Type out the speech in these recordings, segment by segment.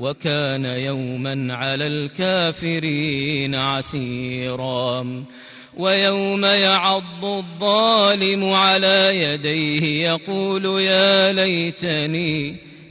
وكان يوما على الكافرين عسيرا. ويوم يعض الظالم على يديه يقول يا ليتني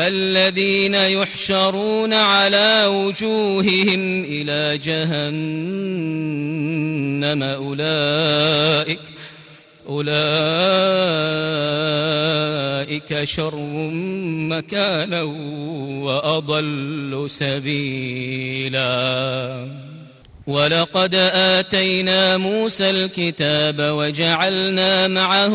الذين يحشرون على وجوههم إلى جهنم أولئك أولئك شر مكانا وأضل سبيلا. ولقد آتينا موسى الكتاب وجعلنا معه